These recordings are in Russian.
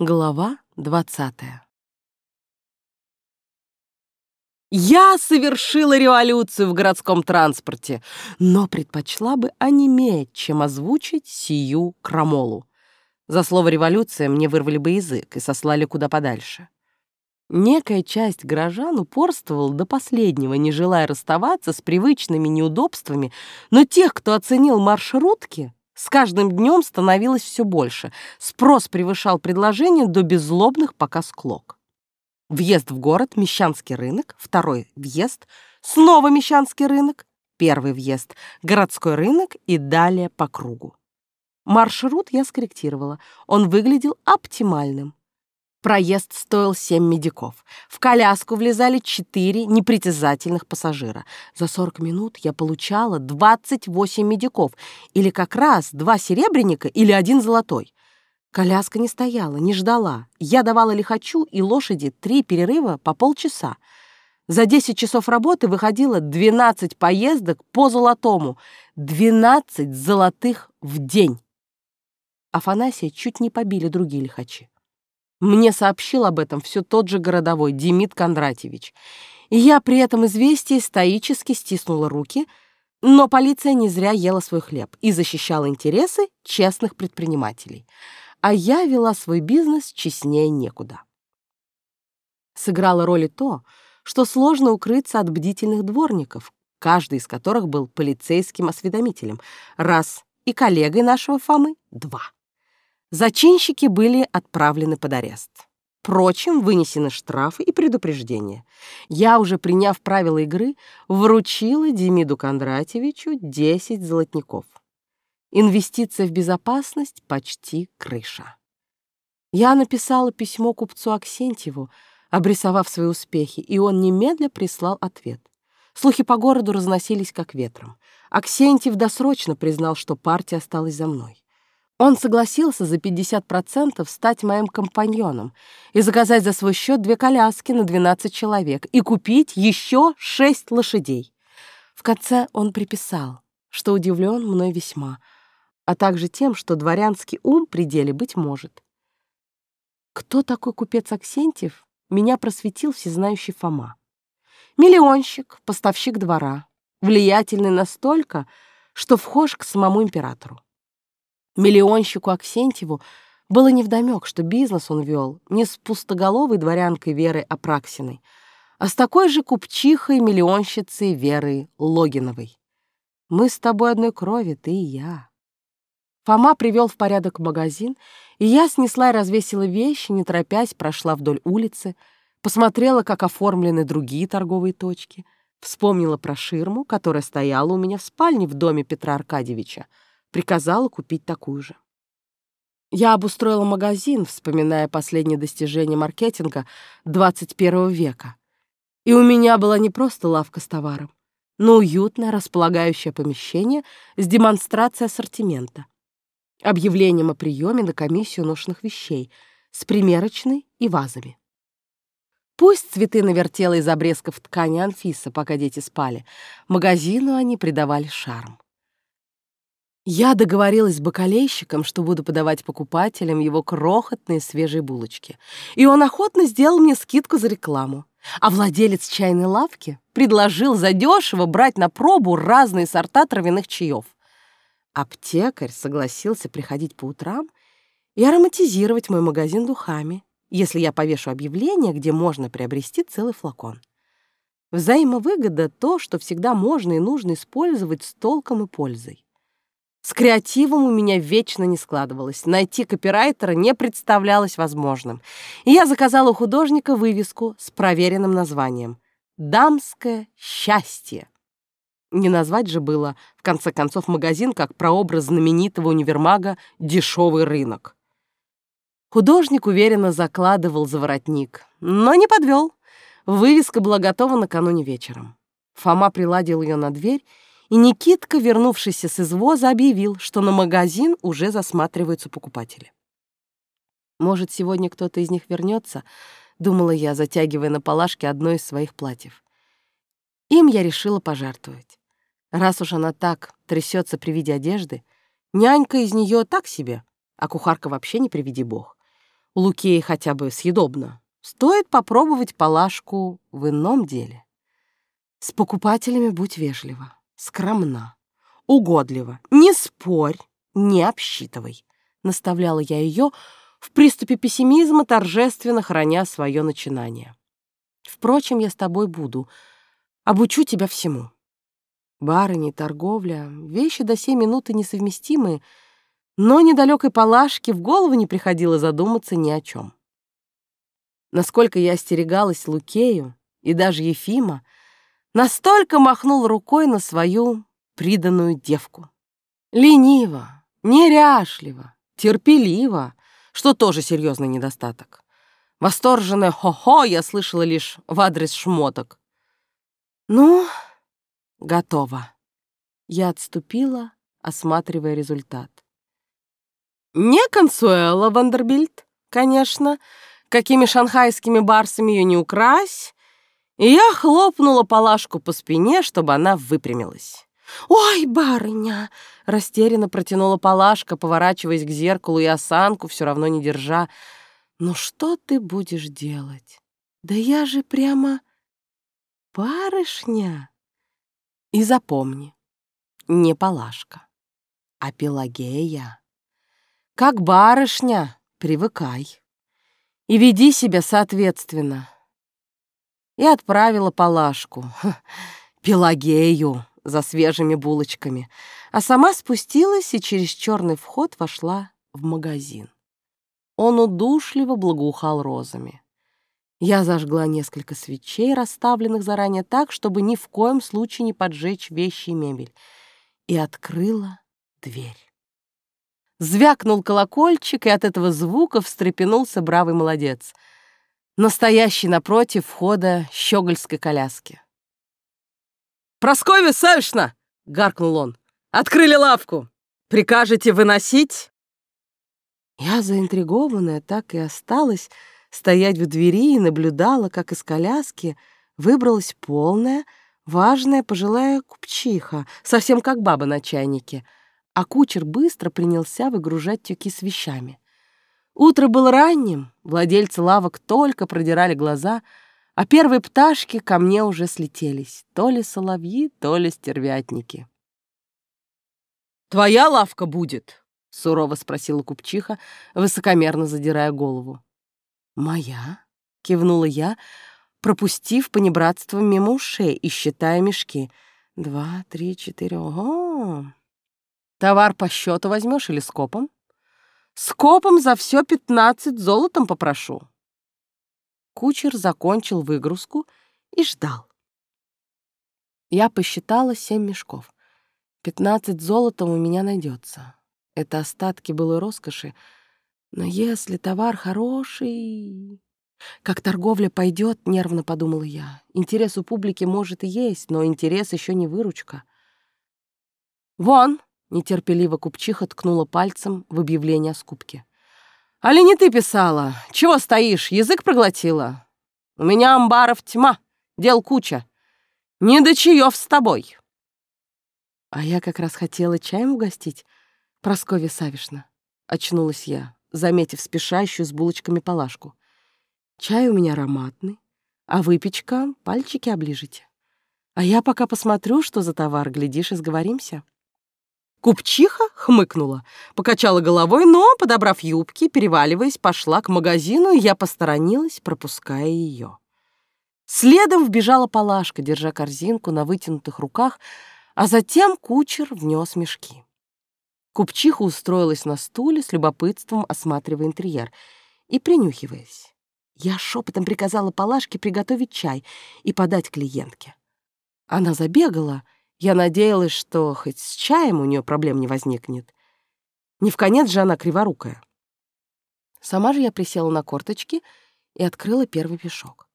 Глава двадцатая Я совершила революцию в городском транспорте, но предпочла бы онеметь, чем озвучить сию крамолу. За слово «революция» мне вырвали бы язык и сослали куда подальше. Некая часть горожан упорствовала до последнего, не желая расставаться с привычными неудобствами, но тех, кто оценил маршрутки, с каждым днем становилось все больше. Спрос превышал предложение до беззлобных пока склок. Въезд в город — Мещанский рынок, второй въезд — снова Мещанский рынок, первый въезд — городской рынок и далее по кругу. Маршрут я скорректировала. Он выглядел оптимальным. Проезд стоил семь медиков. В коляску влезали четыре непритязательных пассажира. За 40 минут я получала 28 медиков, или как раз два серебряника или один золотой. Коляска не стояла, не ждала. Я давала лихачу и лошади три перерыва по полчаса. За 10 часов работы выходило 12 поездок по золотому. 12 золотых в день. Афанасия чуть не побили другие лихачи. Мне сообщил об этом все тот же городовой Демид Кондратьевич. И я при этом известии стоически стиснула руки, но полиция не зря ела свой хлеб и защищала интересы честных предпринимателей. А я вела свой бизнес честнее некуда. Сыграло роль и то, что сложно укрыться от бдительных дворников, каждый из которых был полицейским осведомителем, раз, и коллегой нашего Фомы — два. Зачинщики были отправлены под арест. Впрочем, вынесены штрафы и предупреждения. Я, уже приняв правила игры, вручила Демиду Кондратьевичу 10 золотников. Инвестиция в безопасность почти крыша. Я написала письмо купцу Аксентьеву, обрисовав свои успехи, и он немедля прислал ответ. Слухи по городу разносились как ветром. Аксентьев досрочно признал, что партия осталась за мной. Он согласился за 50% стать моим компаньоном и заказать за свой счет две коляски на 12 человек и купить еще шесть лошадей. В конце он приписал, что удивлен мной весьма, а также тем, что дворянский ум при деле быть может. Кто такой купец Аксентьев, меня просветил всезнающий Фома. Миллионщик, поставщик двора, влиятельный настолько, что вхож к самому императору. Миллионщику Аксентьеву было невдомёк, что бизнес он вел не с пустоголовой дворянкой Верой Апраксиной, а с такой же купчихой-миллионщицей Верой Логиновой. Мы с тобой одной крови, ты и я. Фома привел в порядок магазин, и я снесла и развесила вещи, не торопясь, прошла вдоль улицы, посмотрела, как оформлены другие торговые точки, вспомнила про ширму, которая стояла у меня в спальне в доме Петра Аркадьевича, приказала купить такую же. Я обустроила магазин, вспоминая последние достижения маркетинга 21 века. И у меня была не просто лавка с товаром, но уютное располагающее помещение с демонстрацией ассортимента, объявлением о приеме на комиссию ношенных вещей с примерочной и вазами. Пусть цветы навертела из обрезков ткани Анфиса, пока дети спали, магазину они придавали шарм. Я договорилась с бакалейщиком, что буду подавать покупателям его крохотные свежие булочки, и он охотно сделал мне скидку за рекламу. А владелец чайной лавки предложил задешево брать на пробу разные сорта травяных чаев. Аптекарь согласился приходить по утрам и ароматизировать мой магазин духами, если я повешу объявление, где можно приобрести целый флакон. Взаимовыгода — то, что всегда можно и нужно использовать с толком и пользой. С креативом у меня вечно не складывалось. Найти копирайтера не представлялось возможным. И я заказала у художника вывеску с проверенным названием «Дамское счастье». Не назвать же было, в конце концов, магазин как прообраз знаменитого универмага «Дешевый рынок». Художник уверенно закладывал за воротник, но не подвел. Вывеска была готова накануне вечером. Фома приладил ее на дверь и Никитка, вернувшийся с извоза, объявил, что на магазин уже засматриваются покупатели. «Может, сегодня кто-то из них вернется?» — думала я, затягивая на палашке одно из своих платьев. Им я решила пожертвовать. Раз уж она так трясется при виде одежды, нянька из нее так себе, а кухарка вообще не приведи бог. у Лукеи хотя бы съедобно, стоит попробовать палашку в ином деле. С покупателями будь вежлива, скромна, угодлива, не спорь, не обсчитывай, наставляла я ее в приступе пессимизма, торжественно храня свое начинание. Впрочем, я с тобой буду, обучу тебя всему. Барыни, торговля — вещи до сей минуты несовместимые, но недалекой Палашке в голову не приходило задуматься ни о чем. Насколько я остерегалась Лукею и даже Ефима, настолько махнул рукой на свою приданную девку. Лениво, неряшливо, терпеливо, что тоже серьезный недостаток. Восторженное «хо-хо» я слышала лишь в адрес шмоток. Ну, Готово. Я отступила, осматривая результат. Не Консуэла Вандербильт, конечно, какими шанхайскими барсами ее не укрась, и я хлопнула Палашку по спине, чтобы она выпрямилась. «Ой, барыня!» — растерянно протянула Палашка, поворачиваясь к зеркалу и осанку все равно не держа. «Ну что ты будешь делать? Да я же прямо барышня!» И запомни, не Палашка, а Пелагея. Как барышня, привыкай. И веди себя соответственно. И отправила Палашку, Пелагею, за свежими булочками, а сама спустилась и через черный вход вошла в магазин. Он удушливо благоухал розами. Я зажгла несколько свечей, расставленных заранее так, чтобы ни в коем случае не поджечь вещи и мебель, и открыла дверь. Звякнул колокольчик, и от этого звука встрепенулся бравый молодец, настоящий напротив входа щегольской коляски. «Прасковья Савишна!» — гаркнул он. «Открыли лавку! Прикажете выносить?» Я, заинтригованная, так и осталась, стоять в двери и наблюдала, как из коляски выбралась полная, важная пожилая купчиха, совсем как баба на чайнике, а кучер быстро принялся выгружать тюки с вещами. Утро было ранним, владельцы лавок только продирали глаза, а первые пташки ко мне уже слетелись, то ли соловьи, то ли стервятники. «Твоя лавка будет?» — сурово спросила купчиха, высокомерно задирая голову. «Моя?» — кивнула я, пропустив понебратство мимо ушей и считая мешки. «Два, три, четыре, ого!» «Товар по счету возьмешь или скопом?» «Скопом за все пятнадцать золотом попрошу». Кучер закончил выгрузку и ждал. Я посчитала семь мешков. Пятнадцать золотом у меня найдется. Это остатки былой роскоши, но если товар хороший... Как торговля пойдет, нервно подумала я. Интерес у публики может и есть, но интерес еще не выручка. «Вон!» — нетерпеливо купчиха ткнула пальцем в объявление о скупке. «Али не ты писала? Чего стоишь? Язык проглотила? У меня амбаров тьма, дел куча. Не до чаев с тобой!» А я как раз хотела чаем угостить, Прасковья Савишна. Очнулась я заметив спешащую с булочками палашку. «Чай у меня ароматный, а выпечка — пальчики оближите. А я пока посмотрю, что за товар, глядишь, и сговоримся». Купчиха хмыкнула, покачала головой, но, подобрав юбки, переваливаясь, пошла к магазину, и я посторонилась, пропуская ее. Следом вбежала Палашка, держа корзинку на вытянутых руках, а затем кучер внес мешки. Купчиха устроилась на стуле с любопытством, осматривая интерьер и принюхиваясь. Я шепотом приказала Палашке приготовить чай и подать клиентке. Она забегала, я надеялась, что хоть с чаем у нее проблем не возникнет. Не в конец же она криворукая. Сама же я присела на корточки и открыла первый пешок.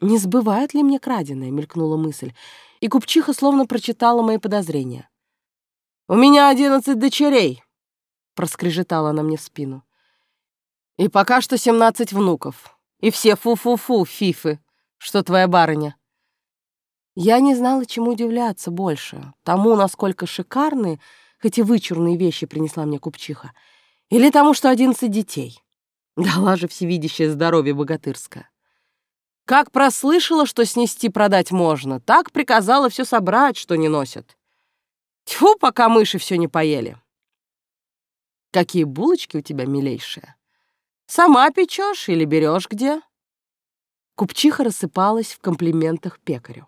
«Не сбывает ли мне краденое?» — мелькнула мысль, и купчиха словно прочитала мои подозрения. «У меня одиннадцать дочерей», — проскрежетала она мне в спину. «И пока что семнадцать внуков. И все фу-фу-фу, фифы, что твоя барыня». Я не знала, чему удивляться больше. Тому, насколько шикарные, хоть вычурные вещи принесла мне купчиха, или тому, что одиннадцать детей. Дала же всевидящее здоровье богатырское. Как прослышала, что снести продать можно, так приказала все собрать, что не носят. Тьфу, пока мыши все не поели. Какие булочки у тебя, милейшая. Сама печешь или берешь где? Купчиха рассыпалась в комплиментах пекарю.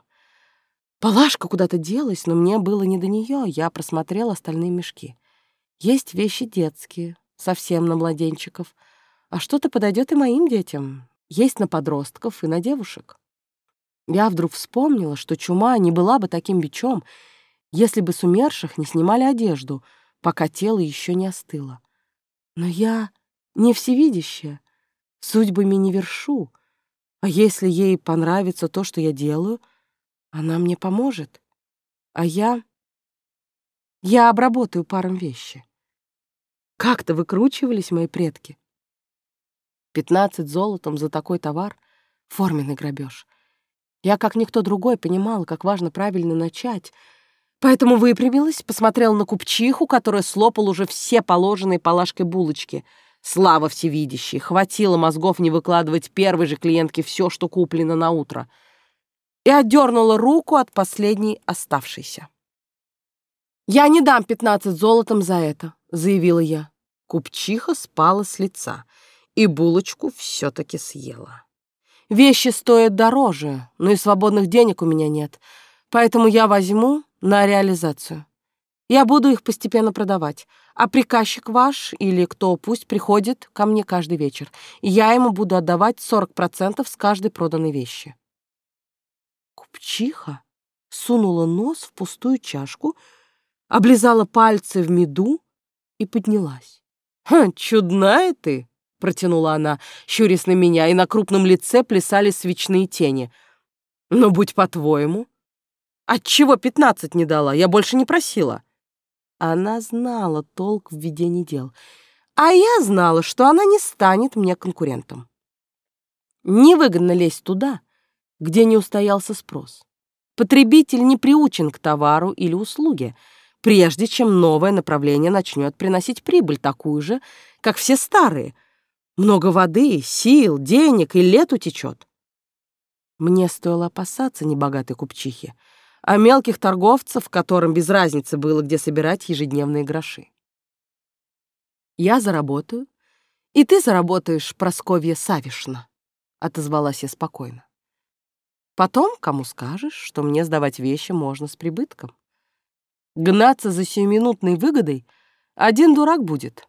Палашка куда-то делась, но мне было не до нее. Я просмотрела остальные мешки. Есть вещи детские, совсем на младенчиков. А что-то подойдет и моим детям. Есть на подростков и на девушек. Я вдруг вспомнила, что чума не была бы таким бичом, если бы с умерших не снимали одежду, пока тело еще не остыло. Но я не всевидящая, судьбами не вершу. А если ей понравится то, что я делаю — она мне поможет, а я... Я обработаю паром вещи. Как-то выкручивались мои предки. Пятнадцать золотом за такой товар — форменный грабеж. Я, как никто другой, понимала, как важно правильно начать, поэтому выпрямилась, посмотрела на купчиху, которая слопал уже все положенные палашкой булочки. Слава всевидящей, хватило мозгов не выкладывать первой же клиентке все, что куплено на утро — и отдернула руку от последней оставшейся. «Я не дам пятнадцать золотом за это», — заявила я. Купчиха спала с лица и булочку все-таки съела. «Вещи стоят дороже, но и свободных денег у меня нет, поэтому я возьму на реализацию. Я буду их постепенно продавать, а приказчик ваш или кто пусть приходит ко мне каждый вечер, и я ему буду отдавать 40% с каждой проданной вещи. Пчиха сунула нос в пустую чашку, облизала пальцы в меду и поднялась. «Ха, чудная ты!» — протянула она, щурясь на меня, и на крупном лице плясали свечные тени. «Но будь по-твоему. Отчего пятнадцать не дала? Я больше не просила». Она знала толк в ведении дел, а я знала, что она не станет мне конкурентом. Невыгодно лезть туда, где не устоялся спрос. Потребитель не приучен к товару или услуге, прежде чем новое направление начнет приносить прибыль такую же, как все старые. Много воды, сил, денег и лет утечет. Мне стоило опасаться небогатой купчихи, а мелких торговцев, которым без разницы было, где собирать ежедневные гроши. «Я заработаю, и ты заработаешь, Просковья Савишна», — отозвалась я спокойно. Потом, кому скажешь, что мне сдавать вещи можно с прибытком. Гнаться за сиюминутной выгодой один дурак будет.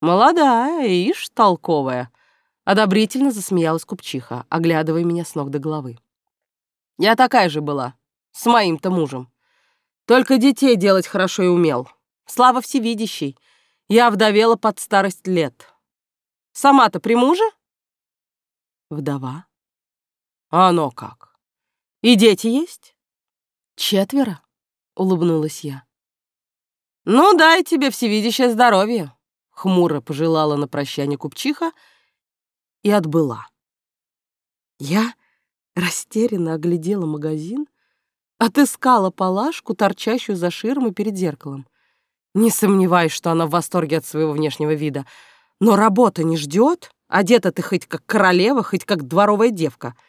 Молодая, ишь, толковая. Одобрительно засмеялась купчиха, оглядывая меня с ног до головы. Я такая же была, с моим-то мужем. Только детей делать хорошо и умел. Слава всевидящей. Я вдовела под старость лет. Сама-то при муже? Вдова. А оно как? И дети есть? Четверо, улыбнулась я. Ну, дай тебе всевидящее здоровье, хмуро пожелала на прощание купчиха и отбыла. Я растерянно оглядела магазин, отыскала палашку, торчащую за ширмой перед зеркалом. Не сомневаюсь, что она в восторге от своего внешнего вида, но работа не ждет, одета ты хоть как королева, хоть как дворовая девка —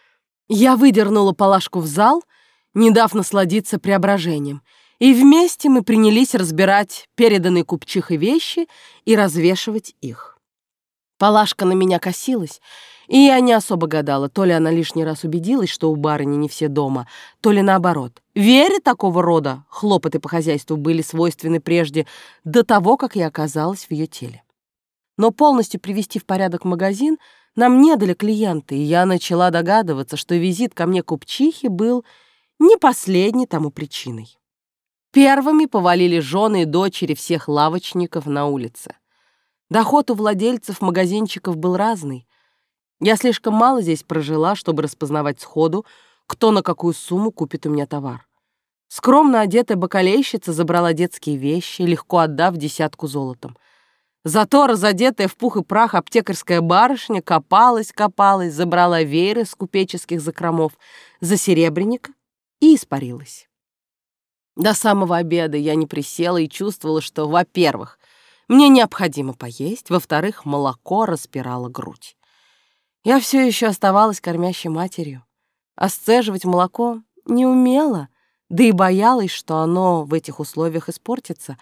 я выдернула Палашку в зал, не дав насладиться преображением, и вместе мы принялись разбирать переданные купчихой вещи и развешивать их. Палашка на меня косилась, и я не особо гадала, то ли она лишний раз убедилась, что у барыни не все дома, то ли наоборот. Вере такого рода хлопоты по хозяйству были свойственны прежде, до того, как я оказалась в ее теле. Но полностью привести в порядок магазин — нам не дали клиенты, и я начала догадываться, что визит ко мне купчихи был не последней тому причиной. Первыми повалили жены и дочери всех лавочников на улице. Доход у владельцев магазинчиков был разный. Я слишком мало здесь прожила, чтобы распознавать сходу, кто на какую сумму купит у меня товар. Скромно одетая бакалейщица забрала детские вещи, легко отдав десятку золотом — Зато разодетая в пух и прах аптекарская барышня копалась-копалась, забрала вееры с купеческих закромов за серебряника и испарилась. До самого обеда я не присела и чувствовала, что, во-первых, Мне необходимо поесть, во-вторых, молоко распирало грудь. Я все еще оставалась кормящей матерью, а сцеживать молоко не умела, да и боялась, что оно в этих условиях испортится,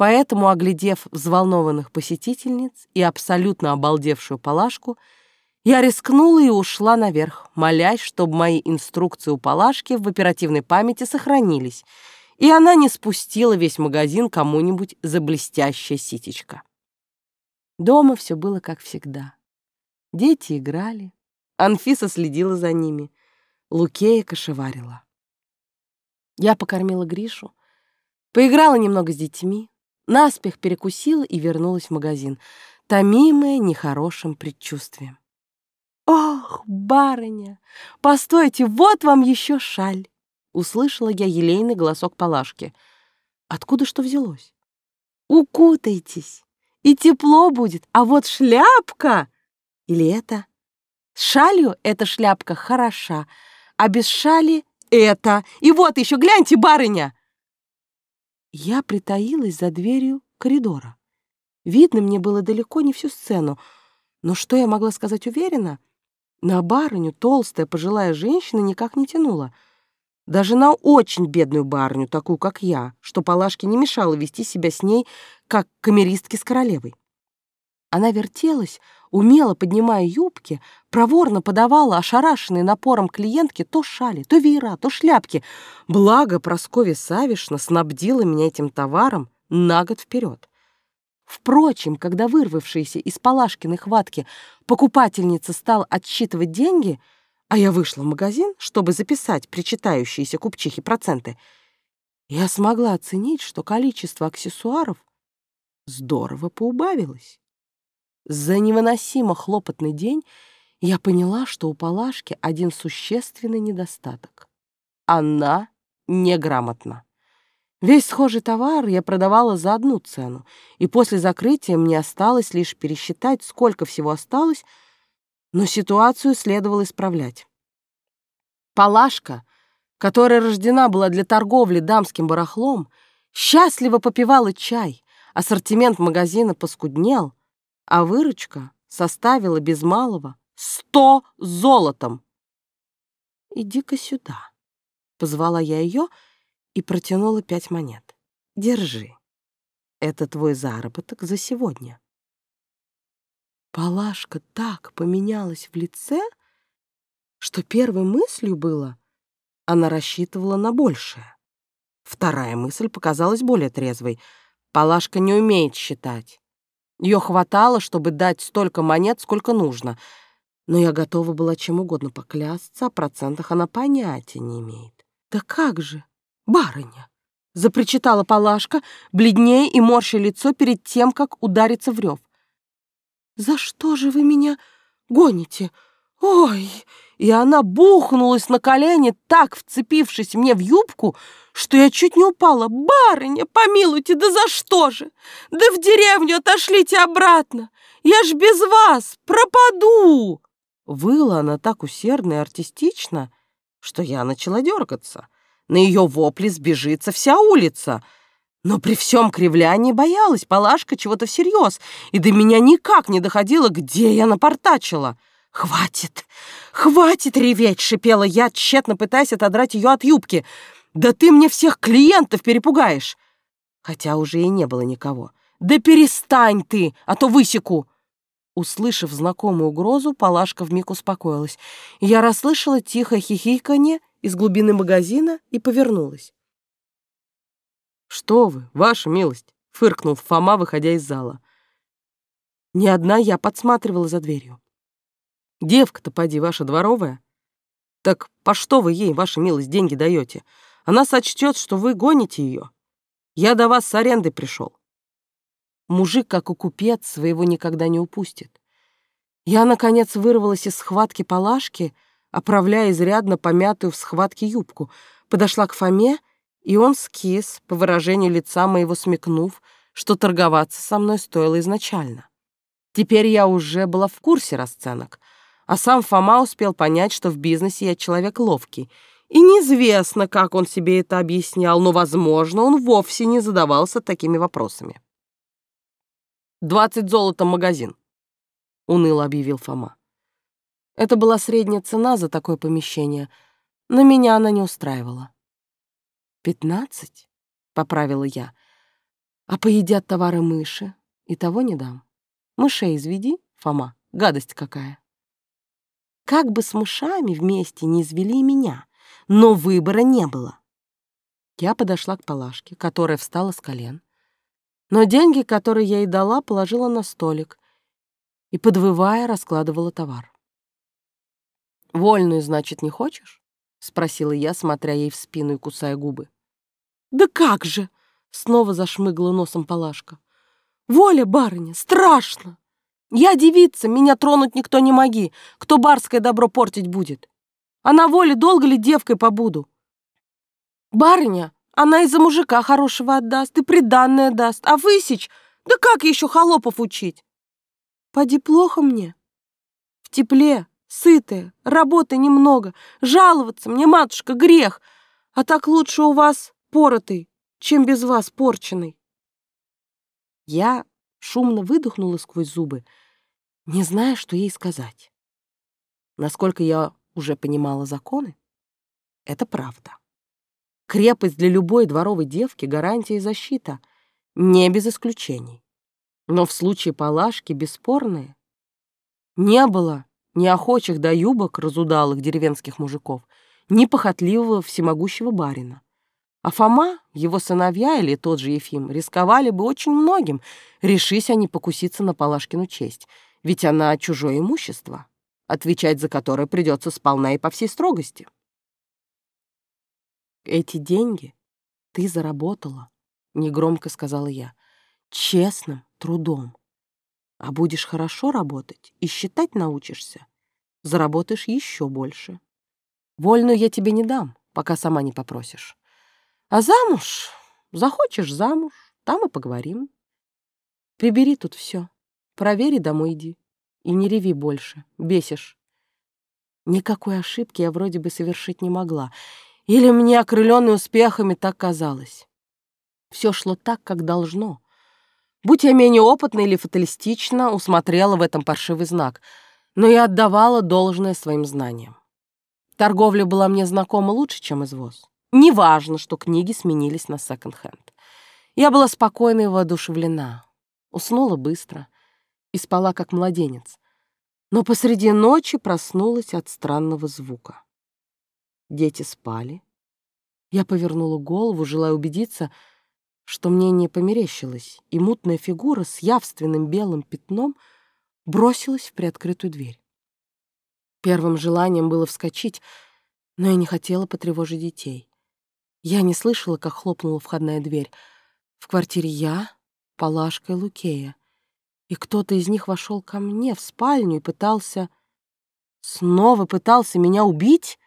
поэтому, оглядев взволнованных посетительниц и абсолютно обалдевшую Палашку, я рискнула и ушла наверх, молясь, чтобы мои инструкции у Палашки в оперативной памяти сохранились, и она не спустила весь магазин кому-нибудь за блестящее ситечко. Дома все было как всегда. Дети играли, Анфиса следила за ними, Лукея кошеварила. Я покормила Гришу, поиграла немного с детьми, наспех перекусила и вернулась в магазин, томимая нехорошим предчувствием. «Ох, барыня, постойте, вот вам еще шаль!» Услышала я елейный голосок Палашки. Откуда что взялось? «Укутайтесь, и тепло будет, а вот шляпка!» Или это? С шалью эта шляпка хороша, а без шали это. И вот еще, гляньте, барыня!» Я притаилась за дверью коридора. Видно мне было далеко не всю сцену, но что я могла сказать уверенно? На барыню толстая пожилая женщина никак не тянула. Даже на очень бедную барыню, такую, как я, что Палашке не мешало вести себя с ней, как камеристки с королевой. Она вертелась, умело поднимая юбки, проворно подавала ошарашенной напором клиентке то шали, то веера, то шляпки. Благо Прасковья Савишна снабдила меня этим товаром на год вперед. Впрочем, когда вырвавшаяся из Палашкиной хватки покупательница стал отсчитывать деньги, а я вышла в магазин, чтобы записать причитающиеся купчихе проценты, я смогла оценить, что количество аксессуаров здорово поубавилось. За невыносимо хлопотный день я поняла, что у Палашки один существенный недостаток. Она неграмотна. Весь схожий товар я продавала за одну цену, и после закрытия мне осталось лишь пересчитать, сколько всего осталось, но ситуацию следовало исправлять. Палашка, которая рождена была для торговли дамским барахлом, счастливо попивала чай, ассортимент магазина поскуднел — а выручка составила без малого сто золотом. «Иди-ка сюда», — позвала я ее и протянула пять монет. «Держи. Это твой заработок за сегодня». Палашка так поменялась в лице, что первой мыслью было, она рассчитывала на большее. Вторая мысль показалась более трезвой. Палашка не умеет считать. Ее хватало, чтобы дать столько монет, сколько нужно. Но я готова была чем угодно поклясться, о процентах она понятия не имеет. «Да как же, барыня!» — запричитала Палашка, бледнее и морща лицо перед тем, как удариться в рев. «За что же вы меня гоните? Ой!» И она бухнулась на колени, так вцепившись мне в юбку, что я чуть не упала. «Барыня, помилуйте, да за что же? Да в деревню отошлите обратно! Я ж без вас пропаду!» Выла она так усердно и артистично, что я начала дергаться. На ее вопли сбежится вся улица. Но при всем кривлянии боялась Палашка чего-то всерьез, и до меня никак не доходило, где я напортачила. «Хватит! Хватит реветь!» — шипела я, тщетно пытаясь отодрать ее от юбки — да ты мне всех клиентов перепугаешь!» Хотя уже и не было никого. «Да перестань ты, а то высеку!» Услышав знакомую угрозу, Палашка вмиг успокоилась. Я расслышала тихое хихиканье из глубины магазина и повернулась. «Что вы, ваша милость!» — фыркнул Фома, выходя из зала. Не одна я подсматривала за дверью. «Девка-то, поди, ваша дворовая. Так по что вы ей, ваша милость, деньги даете? Она сочтет, что вы гоните ее. Я до вас с арендой пришел. Мужик, как и купец, своего никогда не упустит. Я, наконец, вырвалась из схватки Палашки, оправляя изрядно помятую в схватке юбку, подошла к Фоме, и он скис, по выражению лица моего смекнув, что торговаться со мной стоило изначально. Теперь я уже была в курсе расценок, а сам Фома успел понять, что в бизнесе я человек ловкий — и неизвестно, как он себе это объяснял, но, возможно, он вовсе не задавался такими вопросами. Двадцать золотом магазин», — уныло объявил Фома. Это была средняя цена за такое помещение, но меня она не устраивала. «Пятнадцать?» — поправила я. «А поедят товары мыши, и того не дам. Мышей изведи, Фома, гадость какая!» Как бы с мышами вместе не извели меня, но выбора не было. Я подошла к Палашке, которая встала с колен, но деньги, которые я ей дала, положила на столик и, подвывая, раскладывала товар. «Вольную, значит, не хочешь?» — спросила я, смотря ей в спину и кусая губы. «Да как же!» — снова зашмыгла носом Палашка. «Воля, барыня, страшно! Я девица, меня тронуть никто не моги, кто барское добро портить будет. А на воле долго ли девкой побуду? Барыня, она из-за мужика хорошего отдаст и приданное даст, а высечь, да как еще холопов учить? Поди плохо мне. В тепле, сытая, работы немного, жаловаться мне, матушка, грех, а так лучше у вас поротый, чем без вас порченый. Я шумно выдохнула сквозь зубы, не зная, что ей сказать. Насколько я уже понимала законы, это правда. Крепость для любой дворовой девки — гарантия и защита, не без исключений. Но в случае Палашки бесспорные. Не было ни охочих до юбок разудалых деревенских мужиков, ни похотливого всемогущего барина. А Фома, его сыновья или тот же Ефим рисковали бы очень многим, решись они покуситься на Палашкину честь, ведь она чужое имущество, отвечать за которое придется сполна и по всей строгости. «Эти деньги ты заработала», — негромко сказала я, — «честным трудом. А будешь хорошо работать и считать научишься, заработаешь еще больше. Вольную я тебе не дам, пока сама не попросишь. А замуж? Захочешь замуж, там и поговорим. Прибери тут все. Провери, домой иди. И не реви больше, бесишь. Никакой ошибки я вроде бы совершить не могла. Или мне, окрыленный успехами, так казалось. Все шло так, как должно. Будь я менее опытна или фаталистична, усмотрела в этом паршивый знак, но я отдавала должное своим знаниям. Торговля была мне знакома лучше, чем извоз. Неважно, что книги сменились на секонд-хенд. Я была спокойна и воодушевлена. Уснула быстро и спала, как младенец. Но посреди ночи проснулась от странного звука. Дети спали. Я повернула голову, желая убедиться, что мне не померещилось, и мутная фигура с явственным белым пятном бросилась в приоткрытую дверь. Первым желанием было вскочить, но я не хотела потревожить детей. Я не слышала, как хлопнула входная дверь. В квартире я, Палашка и Лукея. И кто-то из них вошел ко мне в спальню и пытался... Снова пытался меня убить?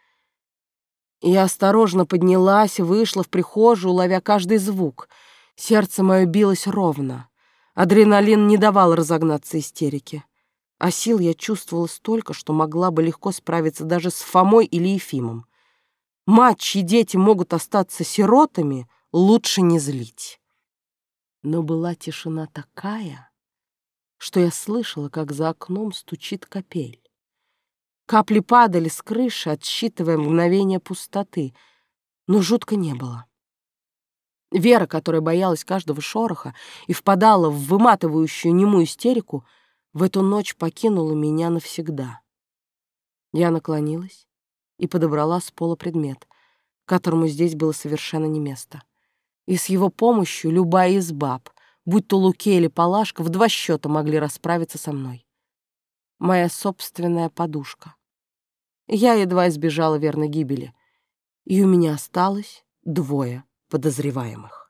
Я осторожно поднялась вышла в прихожую, ловя каждый звук. Сердце мое билось ровно. Адреналин не давал разогнаться истерике. А сил я чувствовала столько, что могла бы легко справиться даже с Фомой или Ефимом. Мать, чьи дети могут остаться сиротами, лучше не злить. Но была тишина такая, что я слышала, как за окном стучит капель. Капли падали с крыши, отсчитывая мгновение пустоты, но жутко не было. Вера, которая боялась каждого шороха и впадала в выматывающую немую истерику, в эту ночь покинула меня навсегда. Я наклонилась, и подобрала с пола предмет, которому здесь было совершенно не место. И с его помощью любая из баб, будь то Луке или Палашка, в два счета могли расправиться со мной. Моя собственная подушка. Я едва избежала верной гибели, и у меня осталось двое подозреваемых.